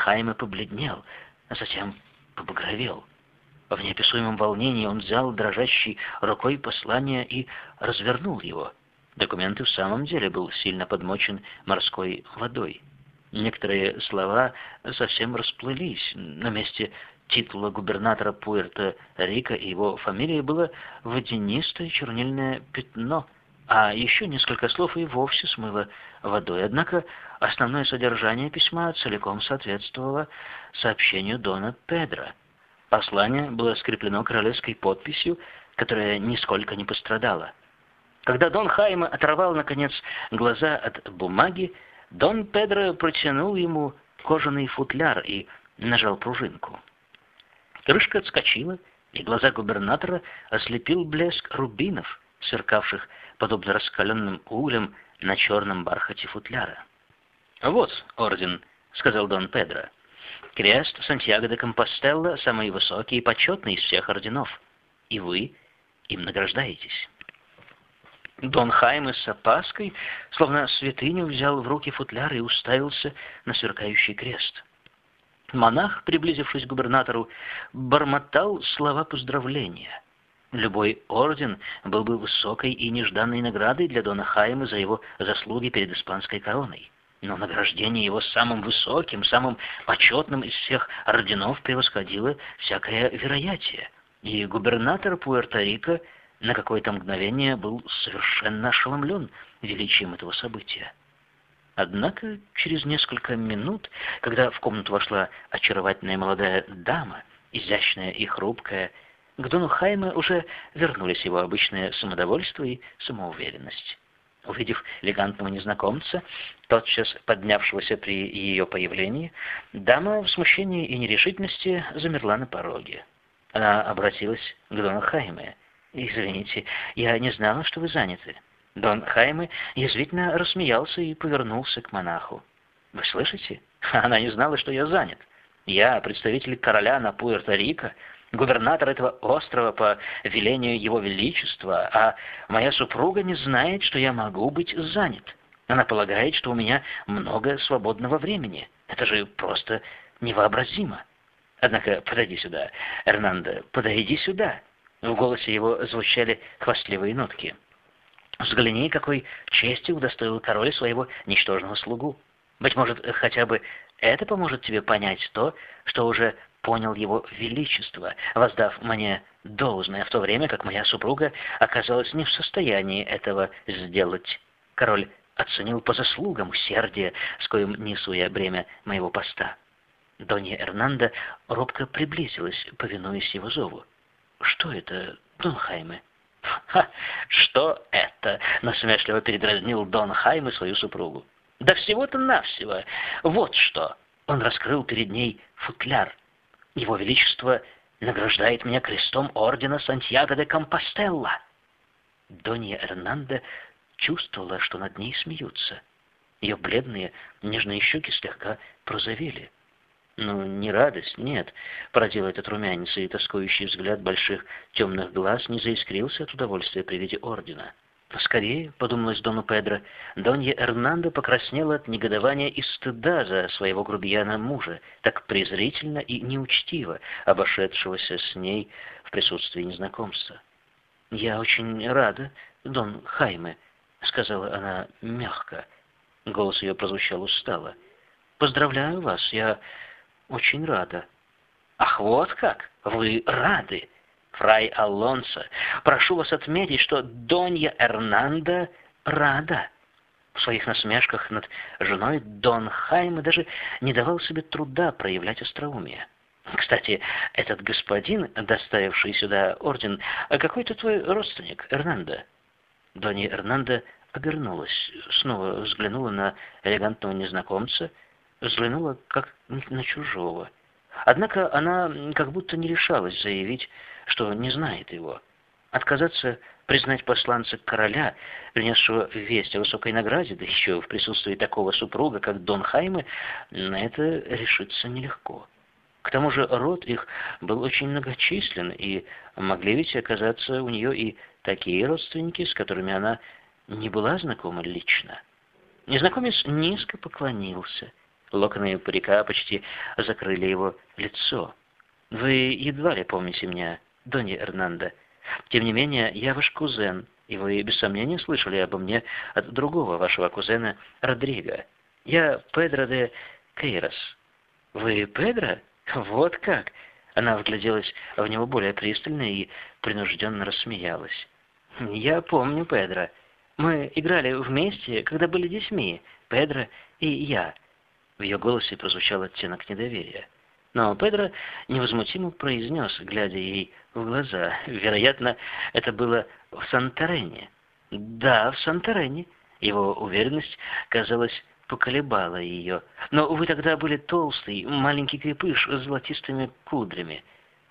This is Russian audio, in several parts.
Хайме побледнел, а затем побагровел. В неописуемом волнении он взял дрожащей рукой послание и развернул его. Документ и в самом деле был сильно подмочен морской водой. Некоторые слова совсем расплылись. На месте титула губернатора Пуэрто-Рико его фамилии было водянистое чернильное пятно, а еще несколько слов и вовсе смыло водой. Однако основное содержание письма целиком соответствовало сообщению Дона Педро. Послание было скреплено королевской подписью, которая нисколько не пострадала. Когда Дон Хайма оторвал, наконец, глаза от бумаги, Дон Педро протянул ему кожаный футляр и нажал пружинку. Крышка отскочила, и глаза губернатора ослепил блеск рубинов, сверкавших, подобно раскаленным углям, на черном бархате футляра. «Вот орден», — сказал Дон Педро. «Крест Сантьяго де Компостелло самый высокий и почетный из всех орденов, и вы им награждаетесь». Дон Хайме с опаской, словно святыню, взял в руки футляр и уставился на сверкающий крест. Монах, приблизившись к губернатору, бормотал слова поздравления. Любой орден был бы высокой и нежданной наградой для Дона Хайма за его заслуги перед испанской короной. Но награждение его самым высоким, самым почетным из всех орденов превосходило всякое вероятие. И губернатор Пуэрто-Рико на какое-то мгновение был совершенно ошеломлен величием этого события. Однако через несколько минут, когда в комнату вошла очаровательная молодая дама, изящная и хрупкая, к Дону Хайме уже вернулись его обычное самодовольство и самоуверенность. Увидев элегантного незнакомца, тотчас поднявшегося при ее появлении, дама в смущении и нерешительности замерла на пороге. Она обратилась к Дону Хайме. «Извините, я не знала, что вы заняты». Дон Хайме язвительно рассмеялся и повернулся к монаху. «Вы слышите? Она не знала, что я занят. Я представитель короля на Пуэрто-Рико, губернатор этого острова по велению его величества, а моя супруга не знает, что я могу быть занят. Она полагает, что у меня много свободного времени. Это же просто невообразимо. Однако подойди сюда, Эрнандо, подойди сюда». В голосе его звучали хвастливые нотки. «Взгляни, какой чести удостоил король своего ничтожного слугу. Быть может, хотя бы это поможет тебе понять то, что уже понял его величество, воздав мне должное, в то время как моя супруга оказалась не в состоянии этого сделать. Король оценил по заслугам усердие, с коим несу я бремя моего поста». Донья Эрнанда робко приблизилась, повинуясь его зову. «Что это, Дон Хайме?» «Ха! Что это?» — насмешливо передразнил Дон Хайме свою супругу. «Да всего-то навсего! Вот что!» Он раскрыл перед ней футляр. «Его Величество награждает меня крестом ордена Сантьяго де Компостелла!» Донья Эрнанда чувствовала, что над ней смеются. Ее бледные, нежные щеки слегка прозовели. Ну, не радость, нет. Породил этот румянец, и тоскующий взгляд больших темных глаз не заискрился от удовольствия при виде ордена. Скорее, подумалось Дону Педро, Донья Эрнандо покраснела от негодования и стыда за своего грубияна мужа, так презрительно и неучтиво обошедшегося с ней в присутствии незнакомца. «Я очень рада, Дон Хайме», — сказала она мягко. Голос ее прозвучал устало. «Поздравляю вас, я очень рада. Ах, вот как! Вы рады! Фрай Алонсо, прошу вас отметить, что Донья Эрнанда рада. В своих насмешках над женой Дон Хайме даже не давал себе труда проявлять остроумие. Кстати, этот господин, доставивший сюда орден, какой-то твой родственник, Эрнанда. Донья Эрнанда обернулась, снова взглянула на элегантного незнакомца, взглянула как на чужого. Однако она как будто не решалась заявить, что не знает его. Отказаться признать посланца короля, принесшего весть о высокой награде, да еще в присутствии такого супруга, как Дон Хайме, на это решиться нелегко. К тому же род их был очень многочислен, и могли ведь оказаться у нее и такие родственники, с которыми она не была знакома лично. Незнакомец низко поклонился – Локоны парика почти закрыли его лицо. «Вы едва ли помните меня, Донья Эрнанда. Тем не менее, я ваш кузен, и вы без сомнения слышали обо мне от другого вашего кузена Родриго. Я Педро де Кейрос». «Вы Педро? Вот как!» Она вгляделась в него более пристально и принужденно рассмеялась. «Я помню Педро. Мы играли вместе, когда были детьми, Педро и я». В ее голосе прозвучал оттенок недоверия. Но Педро невозмутимо произнес, глядя ей в глаза. Вероятно, это было в Санторене. Да, в Санторене. Его уверенность, казалось, поколебала ее. Но вы тогда были толстый, маленький крепыш с золотистыми кудрями.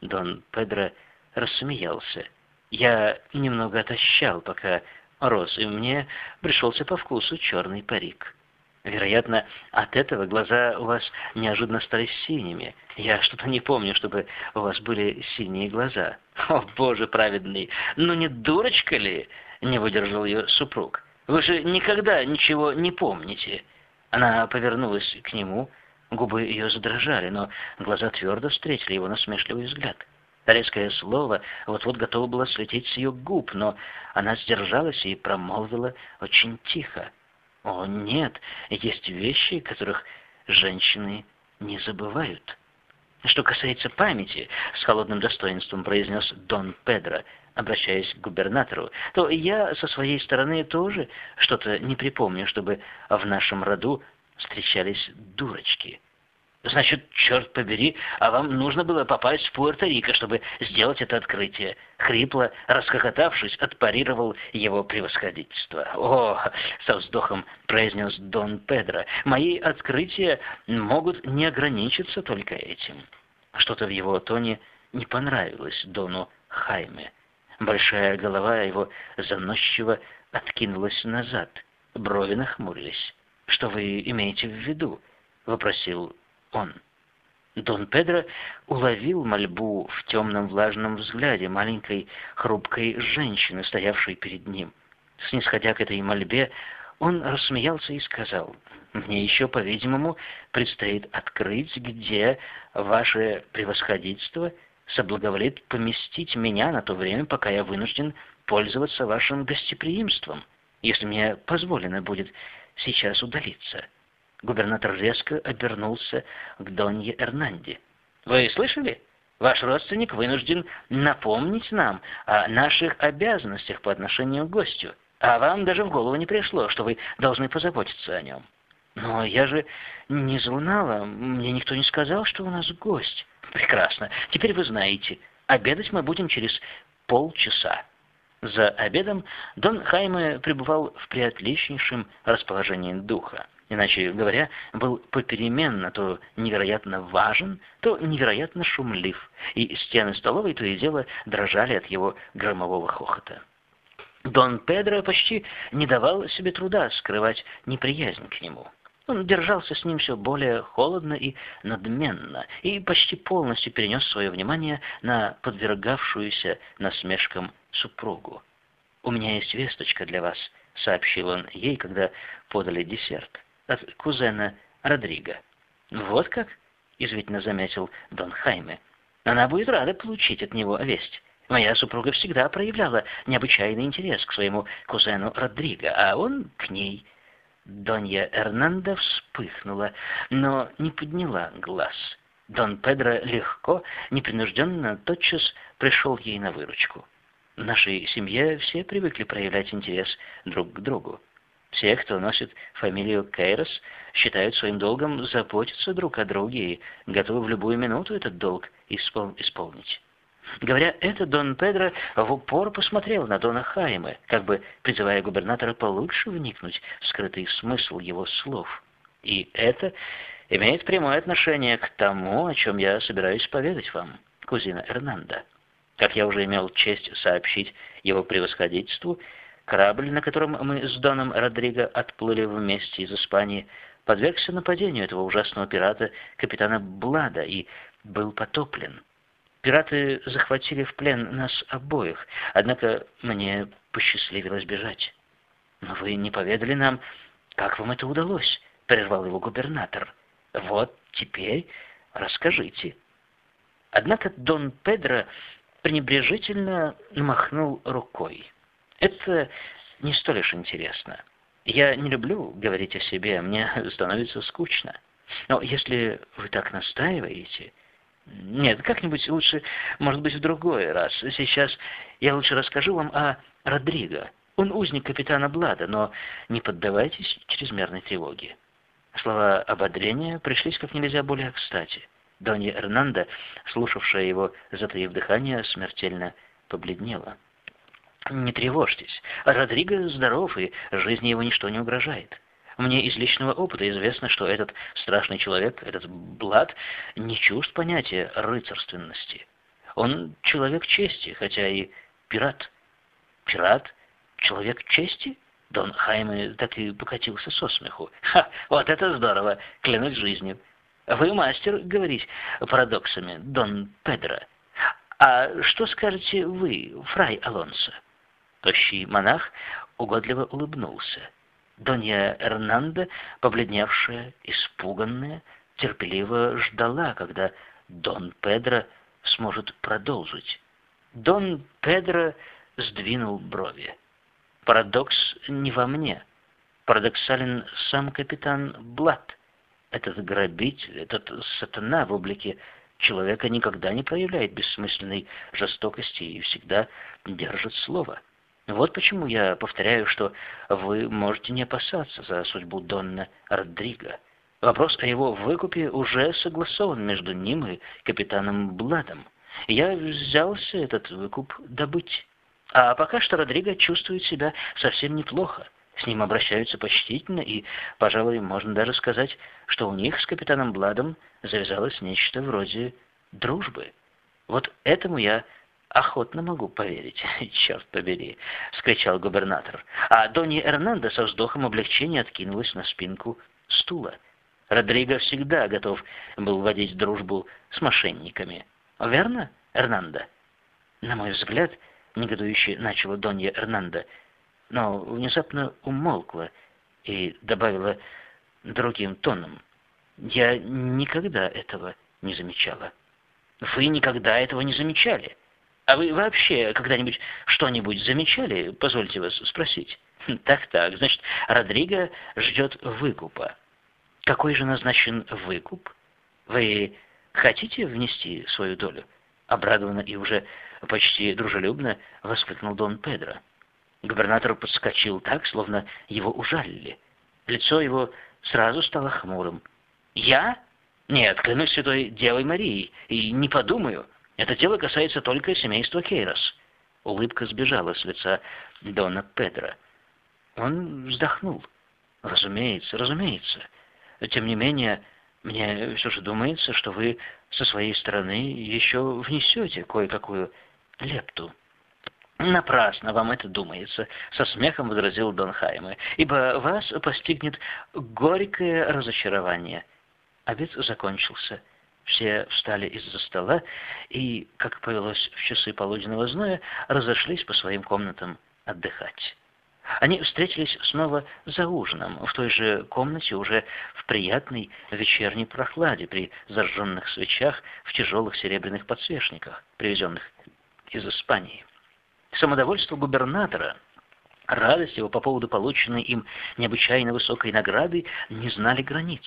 Дон Педро рассмеялся. Я немного отощал, пока рос, и мне пришелся по вкусу черный парик. Вероятно, от этого глаза у вас неожиданно стали синими. Я что-то не помню, чтобы у вас были синие глаза. О, Боже праведный, ну не дурочка ли? Не выдержал ее супруг. Вы же никогда ничего не помните. Она повернулась к нему, губы ее задрожали, но глаза твердо встретили его насмешливый взгляд. Резкое слово вот-вот готово было слететь с ее губ, но она сдержалась и промолвила очень тихо. О, нет, есть вещи, которых женщины не забывают. Что касается памяти, с холодным достоинством произнес Дон Педро, обращаясь к губернатору, то я со своей стороны тоже что-то не припомню, чтобы в нашем роду встречались дурочки. Значит, черт побери, а вам нужно было попасть в Пуэрто-Рико, чтобы сделать это открытие. Хрипло, расхохотавшись, отпарировал его превосходительство. О, со вздохом произнес Дон Педро, мои открытия могут не ограничиться только этим. Что-то в его тоне не понравилось Дону Хайме. Большая голова его заносчиво откинулась назад, брови нахмурились. «Что вы имеете в виду?» — вопросил он. Дон Педро уловил мольбу в темном влажном взгляде маленькой хрупкой женщины, стоявшей перед ним. Снисходя к этой мольбе, он рассмеялся и сказал, «Мне еще, по-видимому, предстоит открыть, где ваше превосходительство соблаговолит поместить меня на то время, пока я вынужден пользоваться вашим гостеприимством, если мне позволено будет сейчас удалиться». Губернатор резко обернулся к Донье Эрнанде. «Вы слышали? Ваш родственник вынужден напомнить нам о наших обязанностях по отношению к гостю, а вам даже в голову не пришло, что вы должны позаботиться о нем». «Но я же не знала, мне никто не сказал, что у нас гость». «Прекрасно. Теперь вы знаете. Обедать мы будем через полчаса». За обедом Дон Хайме пребывал в приотличнейшем расположении духа иначе говоря, был попеременно то невероятно важен, то невероятно шумлив, и стены столовой то и дело дрожали от его громового хохота. Дон Педро почти не давал себе труда скрывать неприязнь к нему. Он держался с ним все более холодно и надменно, и почти полностью перенес свое внимание на подвергавшуюся насмешкам супругу. «У меня есть весточка для вас», — сообщил он ей, когда подали десерт от кузена Родриго. «Вот как?» — извительно заметил Дон Хайме. «Она будет рада получить от него весть. Моя супруга всегда проявляла необычайный интерес к своему кузену Родриго, а он к ней». Донья Эрнанда вспыхнула, но не подняла глаз. Дон Педро легко, непринужденно, тотчас пришел ей на выручку. В нашей семье все привыкли проявлять интерес друг к другу. Все, кто носит фамилию Кейрос, считают своим долгом заботиться друг о друге и готовы в любую минуту этот долг испол исполнить. Говоря это, Дон Педро в упор посмотрел на Дона Хайме, как бы призывая губернатора получше вникнуть в скрытый смысл его слов. И это имеет прямое отношение к тому, о чем я собираюсь поведать вам, кузина Эрнанда. Как я уже имел честь сообщить его превосходительству, Корабль, на котором мы с Доном Родриго отплыли вместе из Испании, подвергся нападению этого ужасного пирата, капитана Блада, и был потоплен. Пираты захватили в плен нас обоих, однако мне посчастливилось бежать. «Но вы не поведали нам, как вам это удалось?» — прервал его губернатор. Вот теперь расскажите. Однако Дон Педро пренебрежительно махнул рукой. Это не столь уж интересно. Я не люблю говорить о себе, мне становится скучно. Но если вы так настаиваете... Нет, как-нибудь лучше, может быть, в другой раз. Сейчас я лучше расскажу вам о Родриго. Он узник капитана Блада, но не поддавайтесь чрезмерной тревоге. Слова ободрения пришлись как нельзя более кстати. Донья Эрнанда, слушавшая его, затаив дыхание, смертельно побледнела. «Не тревожьтесь. Родриго здоров, и жизни его ничто не угрожает. Мне из личного опыта известно, что этот страшный человек, этот Блад, не чужд понятия рыцарственности. Он человек чести, хотя и пират. Пират? Человек чести?» Дон Хайме так и покатился со смеху. «Ха, вот это здорово! Клянусь жизнью! Вы мастер говорить парадоксами, Дон Педро. А что скажете вы, фрай Алонсо?» Тощий монах угодливо улыбнулся. Донья Эрнанда, побледневшая, испуганная, терпеливо ждала, когда Дон Педро сможет продолжить. Дон Педро сдвинул брови. Парадокс не во мне. Парадоксален сам капитан Блад. Этот грабитель, этот сатана в облике человека никогда не проявляет бессмысленной жестокости и всегда держит слово. Вот почему я повторяю, что вы можете не опасаться за судьбу Донна Родриго. Вопрос о его выкупе уже согласован между ним и капитаном Бладом. Я взялся этот выкуп добыть. А пока что Родриго чувствует себя совсем неплохо. С ним обращаются почтительно, и, пожалуй, можно даже сказать, что у них с капитаном Бладом завязалось нечто вроде дружбы. Вот этому я охотно могу поверить. Черт побери, — скричал губернатор. А Донья Эрнандо со вздохом облегчения откинулась на спинку стула. Родриго всегда готов был водить дружбу с мошенниками. Верно, Эрнандо? На мой взгляд, — негодующе начала Донья Эрнанда, но внезапно умолкла и добавила другим тоном. «Я никогда этого не замечала». «Вы никогда этого не замечали? А вы вообще когда-нибудь что-нибудь замечали, позвольте вас спросить?» «Так-так, значит, Родриго ждет выкупа. Какой же назначен выкуп? Вы хотите внести свою долю?» Обрадованно и уже почти дружелюбно воскликнул Дон Педро. Губернатор подскочил так, словно его ужалили. Лицо его сразу стало хмурым. «Я? Нет, клянусь святой Девой Марией, и не подумаю. Это дело касается только семейства Кейрос». Улыбка сбежала с лица Дона Педро. Он вздохнул. «Разумеется, разумеется. Тем не менее, мне все же думается, что вы со своей стороны еще внесете кое-какую лепту. «Напрасно вам это думается», — со смехом возразил Дон Хайме, «ибо вас постигнет горькое разочарование». Обед закончился. Все встали из-за стола и, как повелось в часы полуденного зноя, разошлись по своим комнатам отдыхать. Они встретились снова за ужином, в той же комнате, уже в приятной вечерней прохладе, при зажженных свечах в тяжелых серебряных подсвечниках, привезенных из Испании. Самодовольство губернатора, радость его по поводу полученной им необычайно высокой награды не знали границ.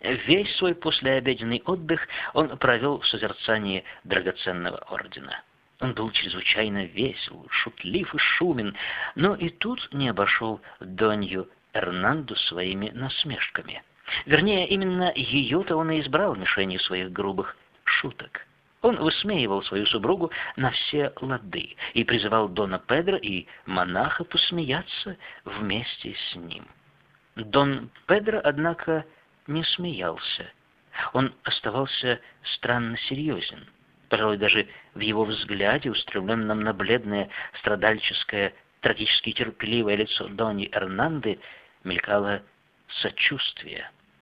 Весь свой послеобеденный отдых он провел в созерцании драгоценного ордена. Он был чрезвычайно весел, шутлив и шумен, но и тут не обошел Донью Эрнанду своими насмешками. Вернее, именно ее-то он и избрал мишенью своих грубых шуток. Он высмеивал свою супругу на все лады и призывал Дона Педро и монаха посмеяться вместе с ним. Дон Педро, однако, не смеялся. Он оставался странно серьезен. Пожалуй, даже в его взгляде, устремленном на бледное, страдальческое, трагически терпеливое лицо Дони Эрнанды, мелькало сочувствие –